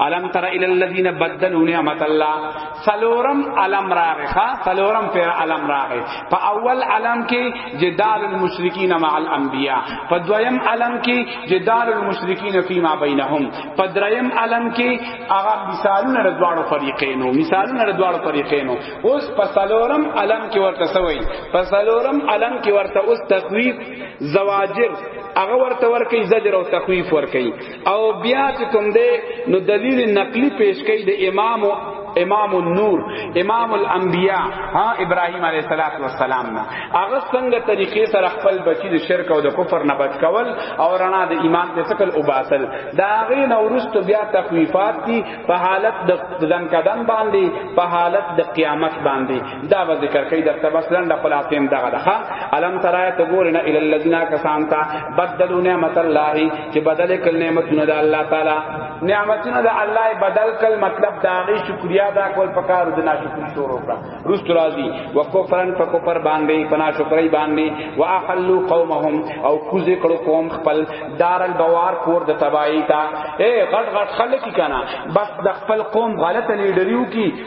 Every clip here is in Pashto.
الم تر الى الذين بدلوا نعمت الله سلورم الم راغه سلورم پر الم راغه په اول الم کې جدال المشرکین مع الانبیاء په دویم الم کې جدال المشرکین فيما بينهم په دریم الم کې هغه مثالونه د دواړو فریقینو مثالونه د دواړو فریقینو اوس په سلورم الم کې ورته سوی په سلورم الم کې ورته اوس تخویف زواجر هغه ورته ورکی زجر او تخویف ورکی او بیا چې کوم دی نو دلیل نقلی پیش کړي د امام امام النور امام الانبیاء ها ابراهیم علیه الصلاۃ والسلام نه هغه څنګه طریقې سره خپل بچی د شرک او د کفر نه بچ کول او رڼا د ایمان د سکل او باطل دا غي نورست بیا تخویفات دي په حالت د ځن کدن باندې په حالت د قیامت باندې دا به ذکر کوي درته بس لنډ خلاصیم دغه ده الم ترای ته ګور نه ال الذین کسان تا بدلوا نعمت الله چې بدل کل نعمتونه د الله تعالی نعمتونه د الله بدل کل مطلب دا غي شکریا دا کول پکار د ناشکری شروع کړه رست راضی وکفرن فکفر باندې پنا شکرای باندې واحلوا قومهم او کوزه کړو قوم خپل دار البوار کور د تبایی تا اے غټ غټ خلک کنا بس د خپل قوم غلط لیډریو کی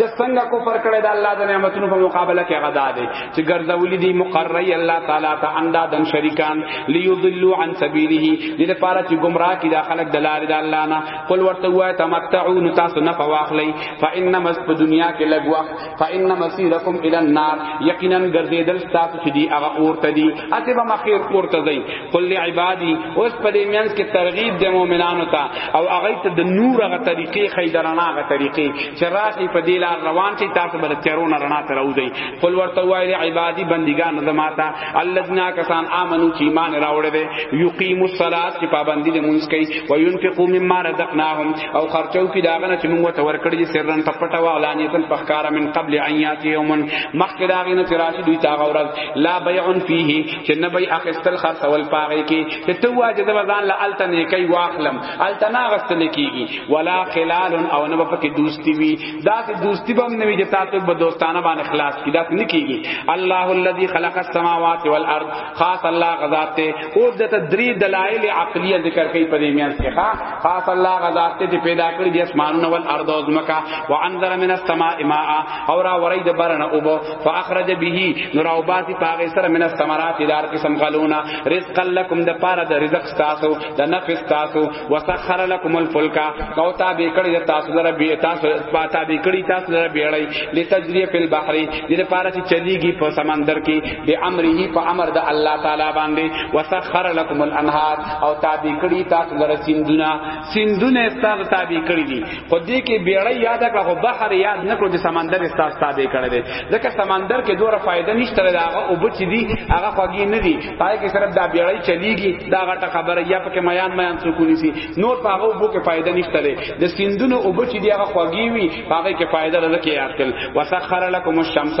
د څنګه کفر کړی د الله د نعمتونو په مقابله کې غدا دی چې ګرځولې دي مقرری الله تعالی ته اندادن شریکان ليضلوا عن سبيله دې لپاره چې گمراه کی داخله د لارې د الله نه قل ورته وای تمتعون تاسو نه فواخلی فانما په دنیا کې لګ وخت فان مسيركم الى النار یقینا ګرځیدل تاسو چې دی هغه اور ته دی اته به مخیر اور ته دی قل لعبادی اوس په دې مینس کې ترغیب د مؤمنانو ته او هغه ته د نور هغه طریقې خیدرنا هغه طریقې چې راشي په دې لار روان شي تاسو بل تیرونه رڼا تر اوځي قل ورته وای لعبادی بندگان زماتا الذين کسان امنو چې ایمان راوړل دي یقیم الصلاه چې پابندی د مونږ کوي او ينفقوا مما رزقناهم او خرچو کې داغه نه چې موږ ته ورکړي دي سرن پټه او علانیتن پخکار من قبل ان یاتی یوم مخکې داغه نه چې راشي دوی تاغه ورځ لا بیع فیه چې نه به اخستل خرڅول پاره کې چې ته واجه د وزن له الته نه کوي واخلم الته نه غستل کیږي ولا خلال او نه په کې دوستی وي دا ته دوستی به نه وي چې تاسو به دوستانه باندې خلاص کی دا نه کیږي الله الذي خلق السماوات والارض خاص الله غذات ته او د تدری دلایل عقلیه ذکر کوي په دې میان کې ښا خاص الله غذات ته پیدا کړی د اسمانونو والارض او زمکا وانذر من السماء ماء اور اورید برن او فاخرج به نور او باسی پاغه سره من الثمرات دار قسم غلونا رزق لكم د پاره د رزق تاسو د نفس تاسو وسخر لكم الفلك او تا به کړی د تاسو لره به تاسو پاتا به کړی تاسو لره بیړی لتجری فی البحر د پاره چې چلیږي په سمندر کې به امره په امر د الله تعالی باندې وسخر لكم الانهار او تا به کړی تاسو لره سندونه سندونه تاسو تا به کړی دي خو دې کې بیړی یاد کړه خو بحر یاد نکړو چې سمندر استاس تابع کړی دی ځکه سمندر کې دوره فائدہ نشته دا هغه او بچ دي هغه خوږی نه دي پای کې صرف دا بیړی چلیږي دا غټه خبره یا پکې میان میان سکونی سي نور په هغه بو کې فائدہ نشته دی د سیندونو او بچ دي هغه خوږی وي هغه کې فائدہ لري کې یاد کړل وسخر لكم الشمس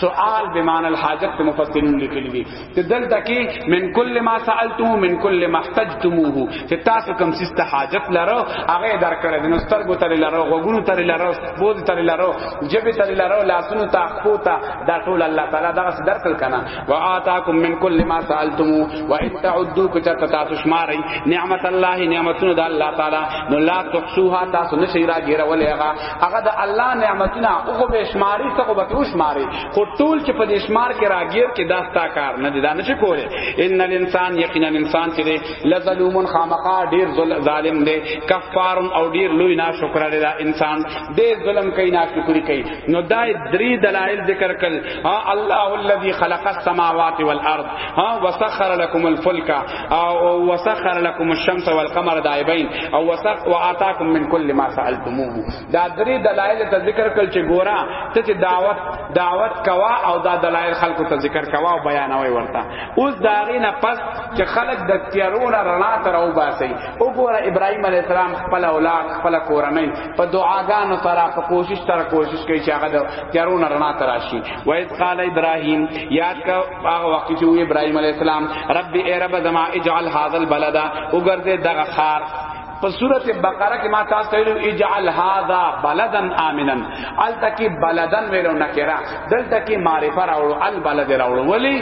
سوال بمعنى الحاجت په مفسرین لیکلی دي چې دلته کې من کل ما سالتم من کل ما احتجتموه چې تاسو کوم سیست حاجت لرو هغه درکړه د نسترګو تر لرو غوګونو تر لرو بود تر لرو جبه تر لرو لاسونو تا خو تا دا ټول الله تعالی دا درکل کنا واتاکم من کل ما سالتم وان تعدوا کچت تاسو شماري نعمت الله نعمتونو د الله تعالی نو لا تحصوها تاسو نشی راګیرولې هغه هغه د الله نعمتونه او خو به شماري ته خو به تو شماري خو ټول چې په دې شمار کې راګیر کې داستا کار نه دي دا نه شي کوله ان الانسان یقینا انسان چې دی لظلوم خامخا ډیر ظالم دی کفار او ډیر لوی ناشکر دی دا انسان ډیر ظلم کوي ناشکری کوي نو دا درې دلایل ذکر کړل الله الذي خلق السماوات والارض ها وسخر لكم الفلك او وسخر لكم الشمس والقمر دائبين او وسخ واتاكم من كل ما سالتموه دا درې دلایل ته ذکر کړ چې ګورا ته چې دعوت دعوت کوا او دا دلایل خلکو ته ذکر کوا او بیانوي ورته اوس دا غینه پس چې خلک د تیارونه رڼا تر او باسي او ګورا ابراهيم عليه السلام خپل اولاد خپل کورنۍ په دعاګانو سره په کوشش تر کوشش کوي چې هغه د تیارونه رڼا تر راشي و اذ قال ابراهيم یاد کا هغه وخت چې وی ابراهيم عليه السلام رب ای رب زما اجعل هذا البلد وګرځه دغه خار په سورته بقره کې ما تاسو ته ویلو اجعل هذا بلدا امنا التکی بلدن ویلو نکرا دلته کې معرفه راوړو البلد راوړو ولی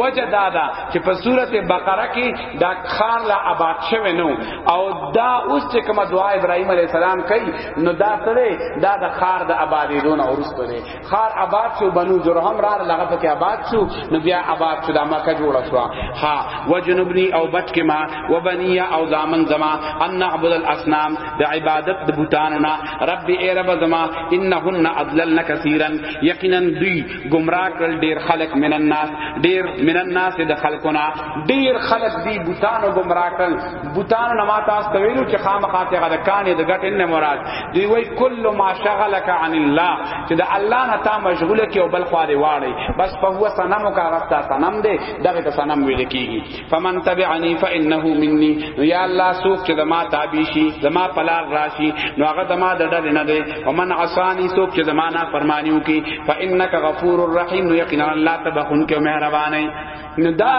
وجه دا دا چې په سورته بقره کې دا خار لا آباد شوه نو او دا اوس چې کوم دعا ابراهیم علی السلام کوي نو دا سره دا د خار د آبادی دون اورستو دی خار آباد شو بنو جرهم را لغه پکې آباد شو نو بیا آباد شو د مکه جوړ شو ها وجنبني او بچ کې ما وبنيا او زامن زما ان نعبد الاصنام د عبادت د بوتانو نا رب ای رب زما انهن اضللن كثيرا یقینا دوی گمراه کړل ډیر خلق من الناس ډیر من الناس د خلقنا ډیر خلق دی بوتانو گمراه کړل بوتانو نما تاسو ویلو چې خامخاته غد کانې د غټن مراد دوی وای کل ما شغلک عن الله چې د الله نه تا مشغوله کې او بل خو دی واړی بس په هو صنم کا غستا صنم دی دغه ته صنم ویل کیږي فمن تبعنی فانه مني یا الله سوق چې د ما تابع شي د ما پلار راشي نو هغه د ما د ډل نه دی ومن عصانی سوق چې د ما نه فرمانیو کی فانک غفور الرحیم یقینا الله تبخون کې مهربانه نو دا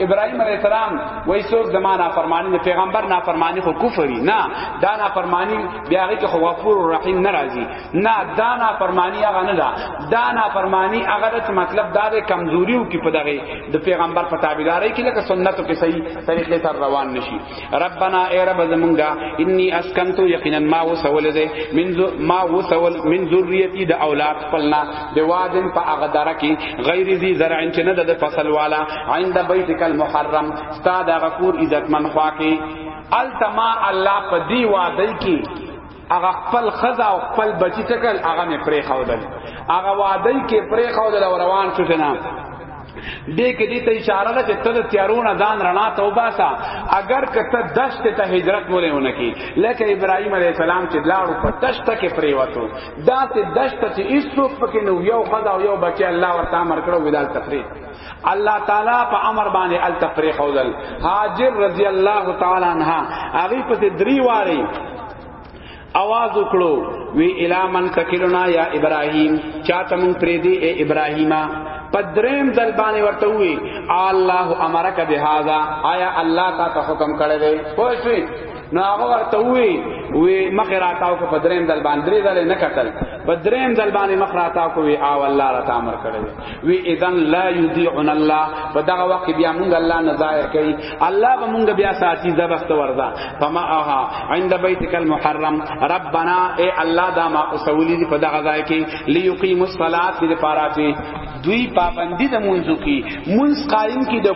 ابراهيم عليه السلام وای څوک د معنا فرمانی د پیغمبر نه فرمانی خو کفری نه دا نه فرمانی بیا هغه کې خو غفور رحیم ناراضي نه دا نه فرمانی هغه نه دا دا نه فرمانی هغه د مطلب دا د کمزوریو کې په دغه د پیغمبر په تابعداري کې لکه سنتو کې صحیح طریقې سره روان نشي ربنا اے رب زمونږه انی اسکنت یقینا ما وسول دے من ما وسول من ذریتی د اولاد خپلنا د وادن په هغه دره کې غیر ذی زرع چې نه د فصل والا عند بیتک المحرم استاد غفور عزت من خوا کې التما الله پدی وادی کې هغه خپل خزا او خپل بچی تکل هغه می پرې خودل هغه وادي کې پرې خودل او روان شو جناب دې کې دې ته اشاره ده چې ته د تیارونه ځان رڼا ته وباسا اگر که ته دشت ته هجرت مولې ونه کی لکه ابراهیم علی السلام چې لاړو په دشت کې پریوتو دا ته دشت چې هیڅ څوک پکې نو یو خدا او یو بچی الله ورته مرکړو ولال تفریح الله تعالی په امر باندې ال تفریح اول هاجر رضی الله تعالی عنها هغه په دری واری आवाज وکړو وی الی من تکلنا یا ابراهیم چاته مون پری دی اے ابراهیما پدریم دل باندې ورته وی الله امرک بهذا آیا الله تا ته حکم کړی دی پوه شئ نو هغه ورته وی وی مخ راتاو کو پدریم دل باندې درې دل نه قتل پدریم دل باندې مخ راتاو کو وی او الله را تامر کړی وی اذن لا یضیعنا الله په دغه وخت بیا مونږ الله نه ظاهر کوي الله به مونږ بیا ساتي زبست وردا فما اها عند بیتک المحرم ربنا اے الله دا ما اوسولی دی په دغه ځای کې لیقیم الصلاه دې پارا چې دوی پابندی د منځو کی منځ قائم کی د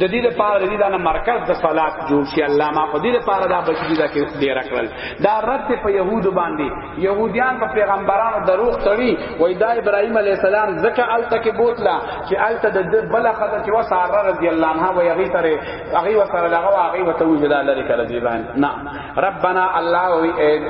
د دې لپاره د دې د مرکز د صلات جوړ شي الله ما په دې لپاره دا بچی دا کې ډیر کړل دا رد په يهود باندې يهوديان په پیغمبرانو دروغ تړي وای دا ابراهيم عليه السلام زکه الته کې بوتلا چې الته د بل خدای چې وساره رضی الله عنها وای هغه ترې هغه وساره لغه هغه وته وجد لري کړه دی باندې نه ربنا الله او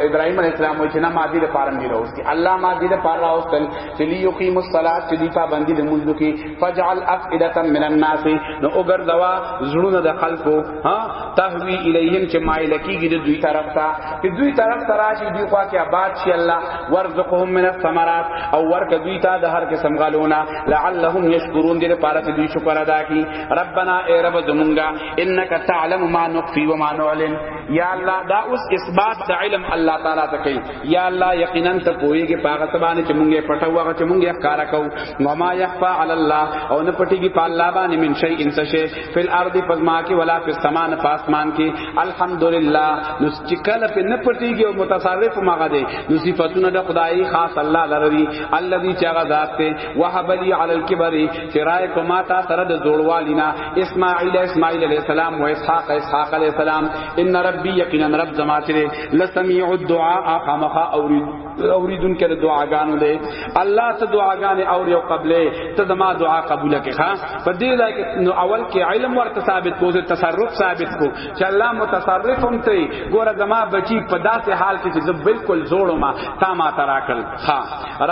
ابراهيم عليه السلام وای چې نه ما دې لپاره نه راوستي الله ما دې لپاره راوستل چې ليقيم الصلاه چې دې پابندي د منځو کې فجعل افئده من الناس نو وګرځوا زړونه د خلکو ها تهوی الیهم چې مایل کیږي د دوی طرف ته چې دوی طرف ته راشي دوی خوا کې آباد شي الله ورزقهم من الثمرات او ورک دوی ته د هر قسم غلونه لعلهم یشکرون دې لپاره چې دوی شکر ادا کړي ربنا ای رب زمونږه انک تعلم ما نخفي وما نعلن یا الله دا اوس اثبات د علم الله تعالی ته کوي یا الله یقینا ته پويږي پاغه سبانه چې مونږه پټو هغه چې مونږه ښکارا کو وما يخفى على الله او نه پټيږي په الله باندې من شي انس شي فی الارض پزما کې ولا فی السماء نه پاسمان کې الحمدلله نو چې کله په نه پټیږي او متصرف ماغه دی نو صفاتونه د خدای خاص الله لري الذي چاغه ذات ته وهب لي على الكبر فرای کما تا سره د جوړوالینا اسماعیل اسماعیل علیہ السلام و اسحاق اسحاق علیہ السلام ان ربی یقینا رب زما چې لسمیع الدعاء خامخا اورید اوریدون کې دعاګانو دی الله ته دعاګانې او یو قبلې ته زما دعا قبول کړي ها په دې ځای کې نو اول کې علم ورته ثابت کو زه تصرف ثابت کو چې الله متصرف هم ته ګوره زما بچی په داسې حال کې چې زه بالکل جوړو ما تا ما تراکل ها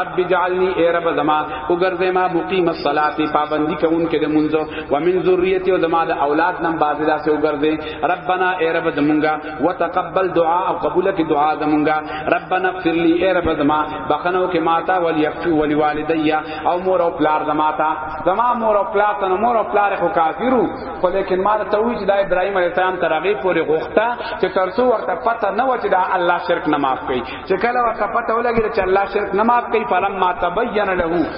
رب جعلنی ای رب زما وګرځې ما مقیم الصلاه پابندی کوون کې د منځو ومن ذریته او زما د اولاد نم بازدا سے وګرځې ربنا ای رب زمونږه وتقبل دعاء او قبول کی دعا زمونږه ربنا اغفر لي اے رب زما بخنو کې ماتا ولي اغفر ولي والدي او مور او پلار زماتا زما مور او پلار تن مور او پلار خو کافرو خو لیکن ما ته وی چې دا ابراهيم عليه السلام تر هغه پورې غوښته چې ترسو ورته پته نه و چې دا الله شرک نه معاف کوي چې کله ورته پته ولګي چې الله شرک نه معاف کوي فلم ما تبين له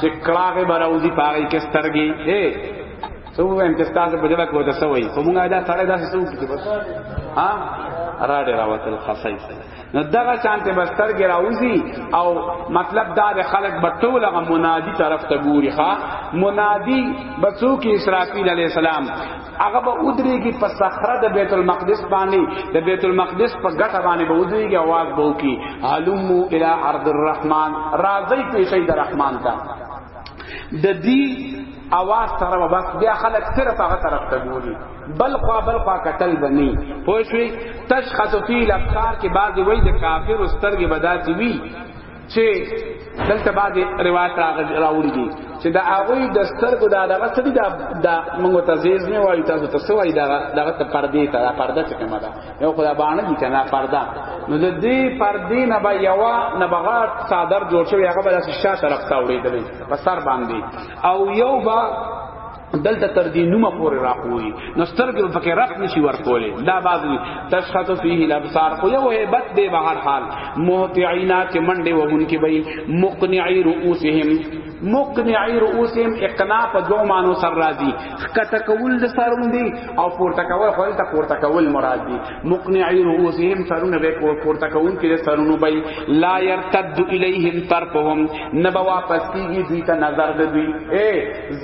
چې کلاغه براوزی پاره کې سترګي اے څو ویم چې تاسو په دې وخت وته سوي خو مونږه دا سړی دا څه وکړي بس ها را دې راوتل خصای نو دغه شانته بستر کې راوځي او مطلب دا د خلق بټول غ منادي طرف ته ګوري ښا منادي بچو کې اسرافیل علی السلام هغه به ودرېږي په صخره د بیت المقدس باندې د بیت المقدس په ګټه باندې به ودرېږي आवाज به وکي علمو الی ارض الرحمن راځي پیسې د رحمان ته د دې اواز سره بس بیا خلک صرف هغه طرف ته ګوري بل خوا بل خوا قتل بني پوه شئ تشخص فی الابصار کې بعضی وای د کافر سترګې بداسي وی چې دلته بعد روایت راوړي دي چې دا هغه د سترګو دا دغه څه دي دا موږ ته زیز نه وایي تاسو ته څه وایي دا دغه ته پردې ته دا پرده څه کومه ده یو خدای باندې دي کنه پرده نو د دې پردې نه به یوا نه بغات صادر جوړ شوی هغه به د شاته طرف ته وړي دي په سر باندې او یو با دلته تر دې نومه پورې راپوري نو سترګې په کې رخ نشي ورکولې دا بعض تشخص فيه الابصار خو یو hebat دی به هر حال مهتعینا کې منډه وهونکي وي مقنعي رؤوسهم مقنعی رؤوسهم اقنا په دو مانو سر راضی خکته کول د سرون دی او پورته کول خو ته پورته کول مراد دی مقنعی رؤوسهم سرونه به کو پورته کول کې سرونو بای لا يرتد الیهم طرفهم نبا واپس کیږي دوی ته نظر د دوی اے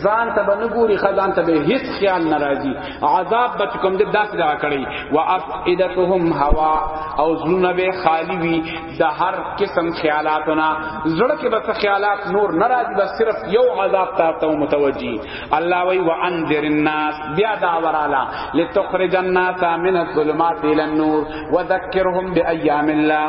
ځان ته به نه ګوري خدان ته به هیڅ خیال ناراضي عذاب به کوم دې داس دا کړی وا افئدتهم هوا او زړونه به خالی وي د هر قسم خیالاتنا زړه کې به خیالات نور ناراضي بس صرف یو عذاب ته ته متوجي الله وی وانذر الناس بیا دا ورالا لتخرج الناس من الظلمات الى النور وذكرهم بايام الله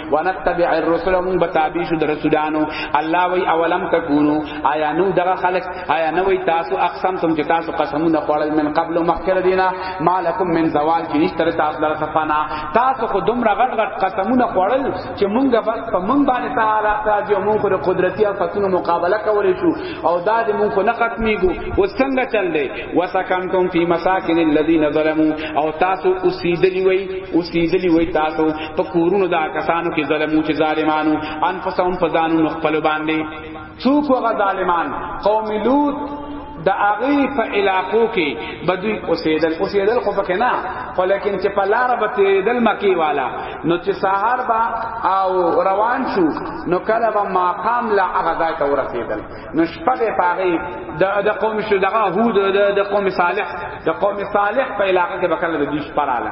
ونتبع الرسل من بتابی شو رسولانو الله وی اولم تکونو آیا نو دغه خلق آیا نو وی تاسو اقسم تم چې تاسو قسمونه خوړل من قبل مخکره دینا مالکم من زوال چې نشتر تاسو در صفانا تاسو خو دومره غټ غټ قسمونه خوړل چې مونږ بس په مونږ باندې تعالی راځي مونږ خو قدرتي فتونو مقابله کولې شو او دا دې مونږ خو نه ختميږي او څنګه چل دی وسکنتم فی مساکن الذین ظلموا او تاسو اوسیدلی وی اوسیدلی وی تاسو په کورونو دا کسانو کې ظلمو چې ظالمانو انفسهم فزانو خپل باندې څوک هغه ظالمان قوم لوط د هغه په علاقو کې بدوی اوسېدل اوسېدل خو پکې نه خو لیکن چې په لار به تېدل مکی والا نو چې سحر با او روان شو نو کله به مقام لا هغه ځای ته ورسېدل نو شپه به پاره د د قوم شو دغه هود د قوم صالح د قوم صالح په علاقه کې به کله د دې شپه رااله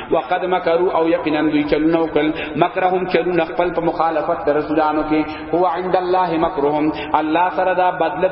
وقد مکروا او یقینا دوی چلونه وکړ مکرهم چلونه خپل په مخالفت در رسولانو کې هو عند الله مکرهم الله سره دا بدله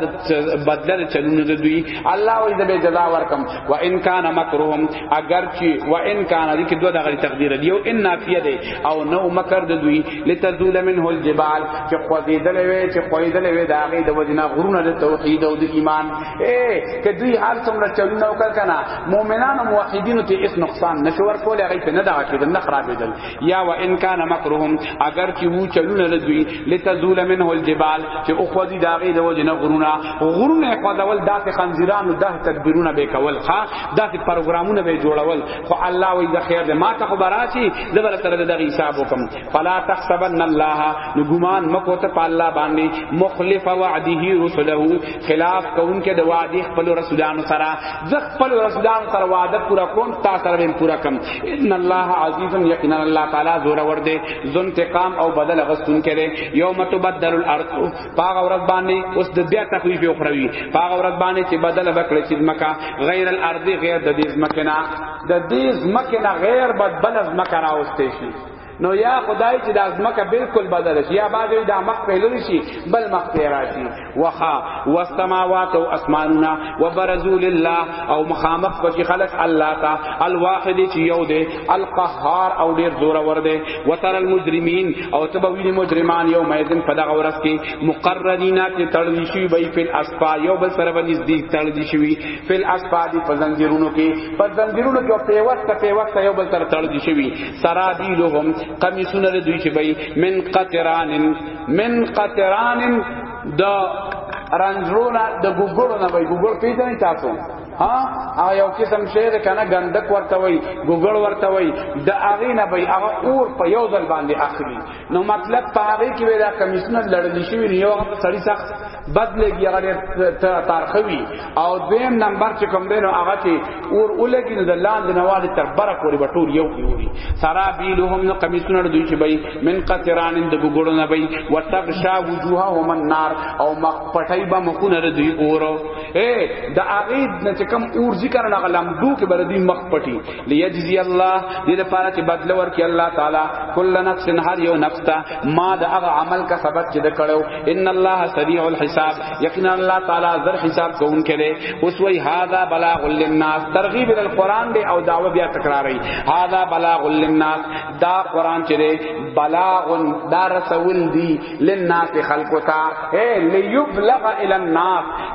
بدله چلونه د دوی الله وې د جزا ورکم و ان کان مکرهم اگر چی و ان کان دې کې دوه دغه تقدیر دی او ان نافیه دی او نو مکر د دوی لتزول منه الجبال چې خو دې دلوي چې خو دې دلوي دا غي د وجنا غرونه د توحید او د ایمان اے که دوی هر څومره چلونه وکړ کنه مؤمنانو موحدینو ته هیڅ نقصان نشو ورکول هغه په نه دغه کېدل نه خرابېدل یا و ان کان مکرهم اگر چې وو چلونه د دوی لتزول منه الجبال چې او خو دي داغه د وجه نه غرونه غرونه خو دول داسې خنزیرانو ده تدبیرونه به کول ښا داسې پروګرامونه به جوړول خو الله وی د خیر ما ته خبراتي زبر تر دغه حساب وکم فلا تحسبن الله نو ګمان مکو ته په الله باندې مخلف وعده رسله خلاف کون کې د وعده خپل رسولانو سره ز خپل رسولانو سره وعده پورا کوم تا سره به پورا کوم ان الله عزیز یقینا الله تعالی زور ور دي ز انتقام او بدل غستون کړي یوم تبدل الارض پاغه ورځ باندې اوس د بیا تخویف او خروی پاغه ورځ باندې چې بدل وکړي چې مکه غیر الارض غیر د دې مکه نه د دې مکه نه غیر بدل مکه راوستي شي نو یا خدای چې د ازمکه بالکل بدل شي یا باندې د مخ په لری شي بل مخ په راشي وخا والسماوات او اسماننا وبرزوا لله او مخامخ په خلق الله تا الواحد چې یو دی القهار او ډیر زور ور دی وتر المجرمین او تبوی مجرمان یوم ایذن په دغه ورځ کې مقررینا کې تړل شي وی په اسفا یو بل سره باندې دې تړل شي وی په اسفا دي په زنجیرونو کې په زنجیرونو کې په وخت په وخت یو بل سره تړل شي سرابیلهم قمیصونه د دوی چې بای من قطران من قطران د رنجرونه د ګوګړو نه بای ګوګړ پیژنې تاسو ها هغه یو قسم شی ده کنه ګندک ورته وای ګوګړ ورته وای د هغه نه بای هغه اور په یو ځل باندې اخلي نو مطلب په هغه کې وی دا کمیشن لړل شي وی یو هغه سړی سخت بدلږي هغه تارخوي او دویم نمبر چې کوم دینو هغه چې اور اولګي نو د لاند نواله تر بره پورې بټور یو یوري سارا بیلهم نو کمیشن دوی چې بای من قطران د ګګړو نه بای وتغشا وجوههم النار او مخ پټای به مخونه دوی اورو اے د هغه چې کوم اور ذکر نه غلم دو کې بر دوی مخ پټي لیجزی الله دې لپاره چې بدل ورکړي الله تعالی کل نفس هر یو نفس ته ما د هغه عمل کا سبب چې د کړو ان الله سریع الحساب یقینا الله تعالی زر حساب کوون کړي اوس وی هاذا بلاغ للناس ترغیب ال قران دی او دعوه بیا تکراری هاذا بلاغ للناس دا قران چې دی بلاغ دا رسول دی للناس خلقتا اے لیبلغ الى الناس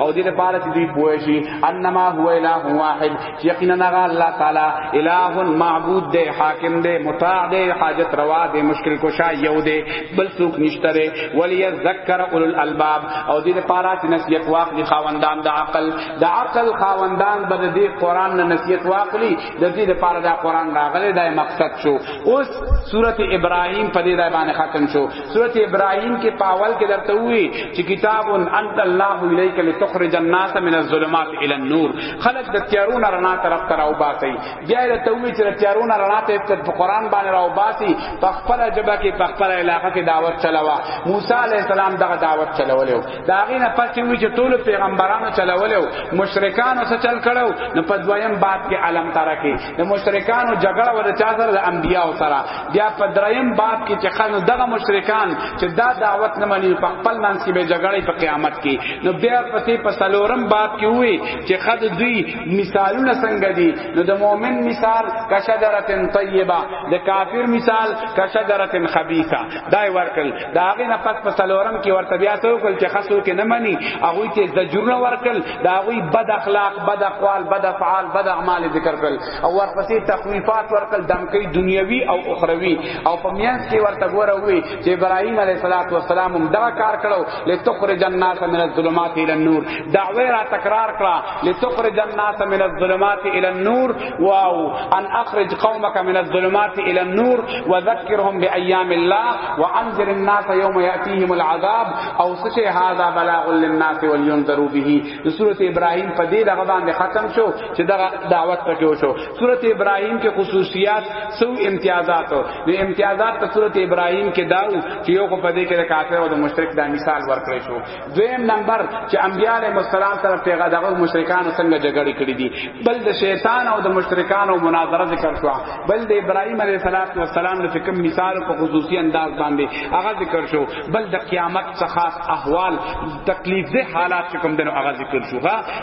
او دې لپاره چې دوی پوه شي انما هو اله واحد یقینا هغه الله تعالی اله معبود دی حاکم دی مطاع دی حاجت روا دی مشکل کشا یو دی بل څوک نشته دی ولی ذکر اول الالباب او دې لپاره چې نصیحت واخلي خاوندان د عقل د عقل خاوندان بد دې قران نه نصیحت واخلي د دې لپاره دا قران راغلی دا مقصد شو اوس سورته ابراهیم په دې باندې ختم شو سورت ابراهيم کې پاول کې درته وی چې کتاب انت الله الیک لتخرج الناس من الظلمات الى النور خلق د تیارو نه رڼا طرف ته راو باسي بیا درته وی چې د تیارو نه رڼا ته په قران باندې راو باسي په خپل جبه کې په خپل علاقه کې دعوت چلاوا موسی علی السلام دغه دعوت چلولیو دا غي نه پاتې وی چې ټول پیغمبرانو چلولیو مشرکانو څه چل کړو نو په دویم باب کې علم ترکه د مشرکانو جګړه ور چا سره د انبیاء سره بیا په دریم باب کې چې خنو دغه مشرکان چې دا دعوت نه مني په خپل منځ کې به جګړه په قیامت کې نو بیا پسې په سلورم باب کې وې چې خد دوی مثالونه څنګه دي نو د مؤمن مثال کشجرتن طیبه د کافر مثال کشجرتن خبیثه دا ورکل دا هغه نه پس په سلورم کې ورته بیا څو کول چې خاصو کې نه مني هغه ته زجرونه ورکل دا غوی بد اخلاق بد اقوال بد افعال بد اعمال ذکر کړل او ورپسې تخویفات ورکړل دمکې دنیوي او اخروی او په میانس کې ورته ګوره وی چې ابراهیم علیه الصلاۃ والسلام هم دا کار کړو لتخرج الناس من الظلمات الى النور دعوه را تکرار کړه لتخرج الناس من الظلمات الى النور واو ان اخرج قومك من الظلمات الى النور وذكرهم بايام الله وانذر الناس يوم ياتيهم العذاب او سچه هذا بلاغ للناس ولينذروا به سوره ابراهيم په دې دغه باندې ختم شو چې دغه دعوت پکې وشو سوره ابراهيم کې خصوصيات سو امتیازات نو امتیازات په سوره ابراهيم کې داو چې یو په دې کې کافر او مشرک دا مثال ورکړی شو دویم نمبر چې انبیاء علیهم السلام سره پیغه دغه مشرکان څنګه جګړه کړې دي بل د شیطان او د مشرکان او مناظره ذکر شو بل د ابراهیم علیه السلام د کوم مثال په خصوصي انداز باندې هغه ذکر شو بل د قیامت څخه خاص احوال تکلیف ده حالات کوم دنو هغه ذکر شو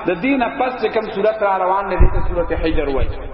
د دینه پس کوم صورت را روان نه دي ته صورت حجر وایي